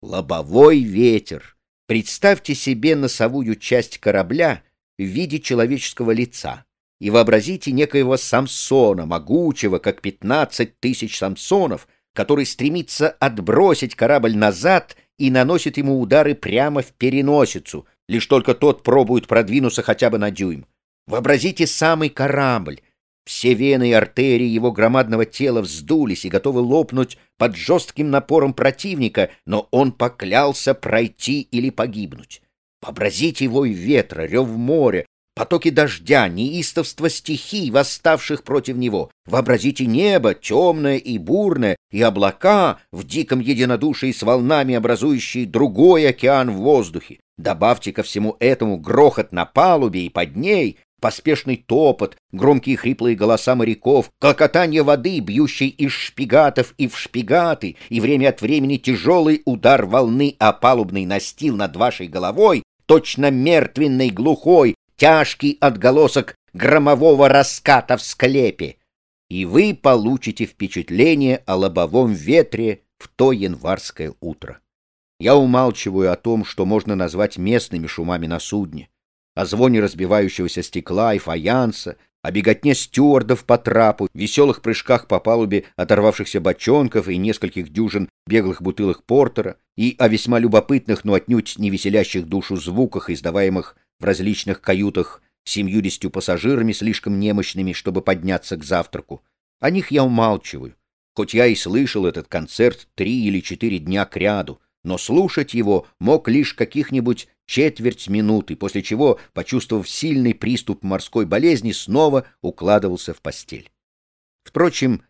Лобовой ветер. Представьте себе носовую часть корабля в виде человеческого лица и вообразите некоего Самсона, могучего, как пятнадцать тысяч Самсонов, который стремится отбросить корабль назад и наносит ему удары прямо в переносицу, лишь только тот пробует продвинуться хотя бы на дюйм. Вообразите самый корабль. Все вены и артерии его громадного тела вздулись и готовы лопнуть под жестким напором противника, но он поклялся пройти или погибнуть. Вообразите его и ветра, рев моря, потоки дождя, неистовство стихий, восставших против него. Вообразите небо, темное и бурное, и облака в диком единодушии с волнами, образующие другой океан в воздухе. Добавьте ко всему этому грохот на палубе и под ней, поспешный топот, громкие хриплые голоса моряков, клокотание воды, бьющей из шпигатов и в шпигаты, и время от времени тяжелый удар волны о палубный настил над вашей головой, точно мертвенный, глухой, тяжкий отголосок громового раската в склепе, и вы получите впечатление о лобовом ветре в то январское утро. Я умалчиваю о том, что можно назвать местными шумами на судне, о звоне разбивающегося стекла и фаянса, о беготне стюардов по трапу, веселых прыжках по палубе оторвавшихся бочонков и нескольких дюжин беглых бутылок портера, и о весьма любопытных, но отнюдь не веселящих душу звуках, издаваемых в различных каютах семьюдесятью пассажирами, слишком немощными, чтобы подняться к завтраку. О них я умалчиваю, хоть я и слышал этот концерт три или четыре дня кряду, но слушать его мог лишь каких-нибудь четверть минуты, после чего, почувствовав сильный приступ морской болезни, снова укладывался в постель. Впрочем,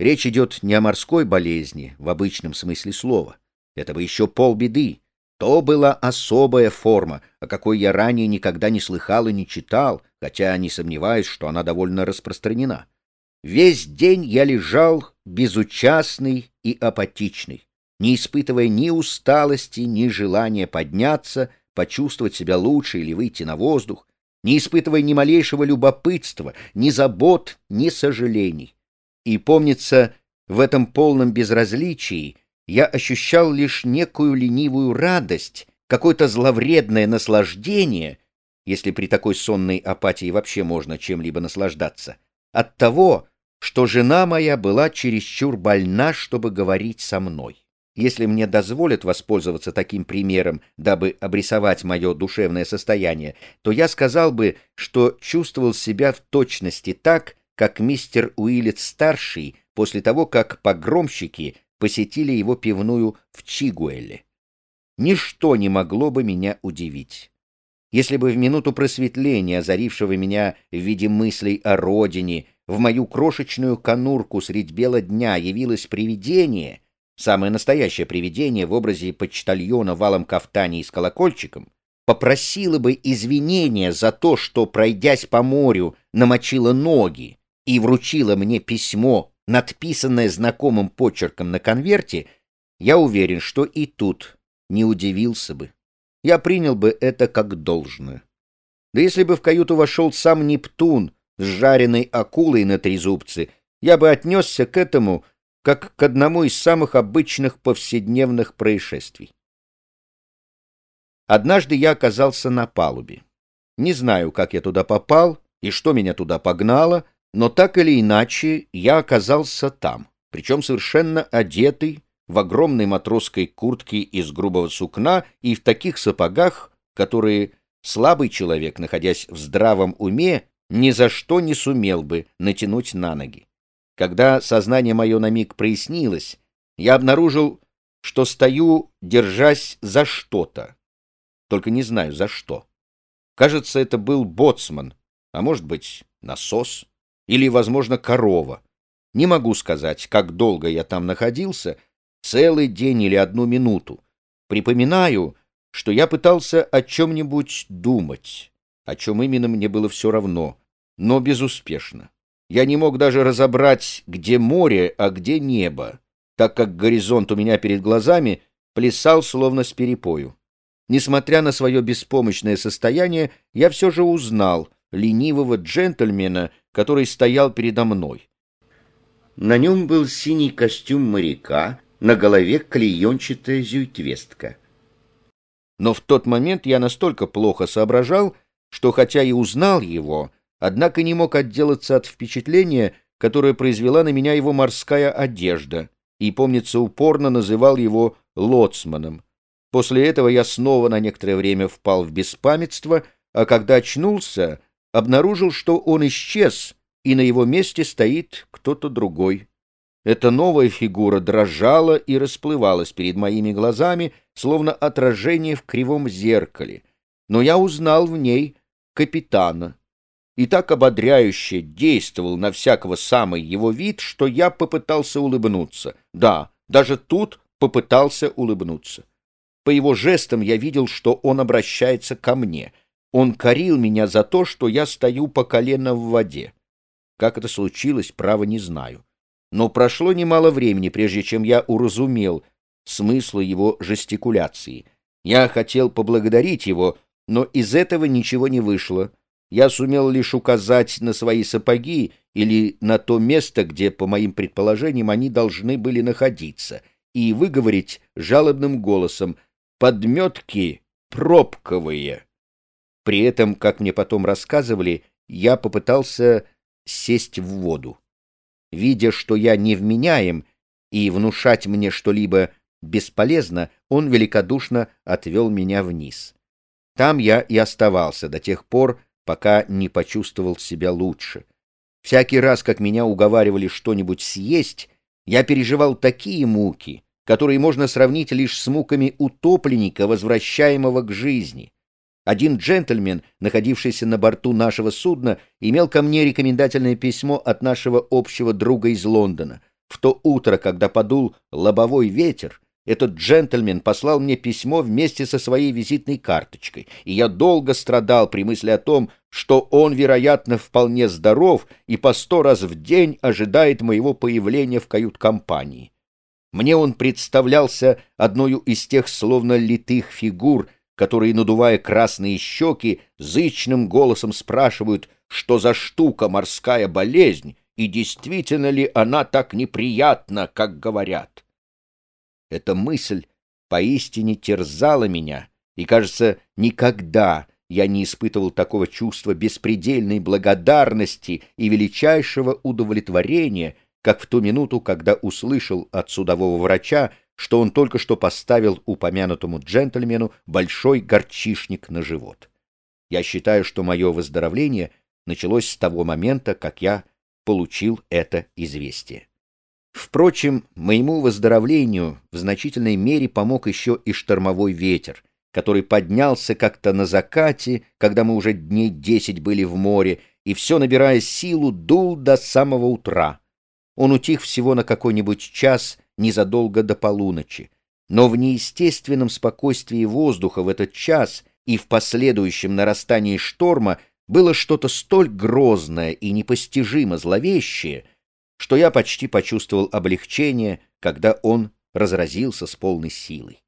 речь идет не о морской болезни в обычном смысле слова. Это бы еще полбеды. То была особая форма, о какой я ранее никогда не слыхал и не читал, хотя не сомневаюсь, что она довольно распространена. Весь день я лежал безучастный и апатичный, не испытывая ни усталости, ни желания подняться, почувствовать себя лучше или выйти на воздух, не испытывая ни малейшего любопытства, ни забот, ни сожалений. И, помнится, в этом полном безразличии я ощущал лишь некую ленивую радость, какое-то зловредное наслаждение, если при такой сонной апатии вообще можно чем-либо наслаждаться, от того, что жена моя была чересчур больна, чтобы говорить со мной. Если мне дозволят воспользоваться таким примером, дабы обрисовать мое душевное состояние, то я сказал бы, что чувствовал себя в точности так, как мистер Уиллет-старший после того, как погромщики посетили его пивную в Чигуэле. Ничто не могло бы меня удивить. Если бы в минуту просветления, озарившего меня в виде мыслей о родине, в мою крошечную конурку средь бела дня явилось привидение, самое настоящее привидение в образе почтальона валом кафтане и с колокольчиком, попросила бы извинения за то, что, пройдясь по морю, намочила ноги и вручила мне письмо надписанное знакомым почерком на конверте, я уверен, что и тут не удивился бы. Я принял бы это как должное. Да если бы в каюту вошел сам Нептун с жареной акулой на трезубце, я бы отнесся к этому как к одному из самых обычных повседневных происшествий. Однажды я оказался на палубе. Не знаю, как я туда попал и что меня туда погнало, но так или иначе я оказался там, причем совершенно одетый, в огромной матросской куртке из грубого сукна и в таких сапогах, которые слабый человек, находясь в здравом уме, ни за что не сумел бы натянуть на ноги. Когда сознание мое на миг прояснилось, я обнаружил, что стою, держась за что-то. Только не знаю, за что. Кажется, это был боцман, а может быть, насос или, возможно, корова. Не могу сказать, как долго я там находился, целый день или одну минуту. Припоминаю, что я пытался о чем-нибудь думать, о чем именно мне было все равно, но безуспешно. Я не мог даже разобрать, где море, а где небо, так как горизонт у меня перед глазами плясал словно с перепою. Несмотря на свое беспомощное состояние, я все же узнал ленивого джентльмена, который стоял передо мной. На нем был синий костюм моряка, на голове клеенчатая зюитвестка. Но в тот момент я настолько плохо соображал, что хотя и узнал его, однако не мог отделаться от впечатления, которое произвела на меня его морская одежда, и, помнится, упорно называл его лоцманом. После этого я снова на некоторое время впал в беспамятство, а когда очнулся, обнаружил, что он исчез, и на его месте стоит кто-то другой. Эта новая фигура дрожала и расплывалась перед моими глазами, словно отражение в кривом зеркале, но я узнал в ней капитана. И так ободряюще действовал на всякого самый его вид, что я попытался улыбнуться. Да, даже тут попытался улыбнуться. По его жестам я видел, что он обращается ко мне. Он корил меня за то, что я стою по колено в воде. Как это случилось, право не знаю. Но прошло немало времени, прежде чем я уразумел смысл его жестикуляции. Я хотел поблагодарить его, но из этого ничего не вышло. Я сумел лишь указать на свои сапоги или на то место, где, по моим предположениям, они должны были находиться, и выговорить жалобным голосом «подметки пробковые». При этом, как мне потом рассказывали, я попытался сесть в воду. Видя, что я невменяем, и внушать мне что-либо бесполезно, он великодушно отвел меня вниз. Там я и оставался до тех пор, пока не почувствовал себя лучше. Всякий раз, как меня уговаривали что-нибудь съесть, я переживал такие муки, которые можно сравнить лишь с муками утопленника, возвращаемого к жизни. Один джентльмен, находившийся на борту нашего судна, имел ко мне рекомендательное письмо от нашего общего друга из Лондона. В то утро, когда подул лобовой ветер, этот джентльмен послал мне письмо вместе со своей визитной карточкой, и я долго страдал при мысли о том, что он, вероятно, вполне здоров и по сто раз в день ожидает моего появления в кают-компании. Мне он представлялся одной из тех словно литых фигур, которые, надувая красные щеки, зычным голосом спрашивают, что за штука морская болезнь, и действительно ли она так неприятна, как говорят. Эта мысль поистине терзала меня, и, кажется, никогда я не испытывал такого чувства беспредельной благодарности и величайшего удовлетворения, как в ту минуту, когда услышал от судового врача, что он только что поставил упомянутому джентльмену большой горчишник на живот. Я считаю, что мое выздоровление началось с того момента, как я получил это известие. Впрочем, моему выздоровлению в значительной мере помог еще и штормовой ветер, который поднялся как-то на закате, когда мы уже дней десять были в море, и все, набирая силу, дул до самого утра. Он утих всего на какой-нибудь час незадолго до полуночи, но в неестественном спокойствии воздуха в этот час и в последующем нарастании шторма было что-то столь грозное и непостижимо зловещее, что я почти почувствовал облегчение, когда он разразился с полной силой.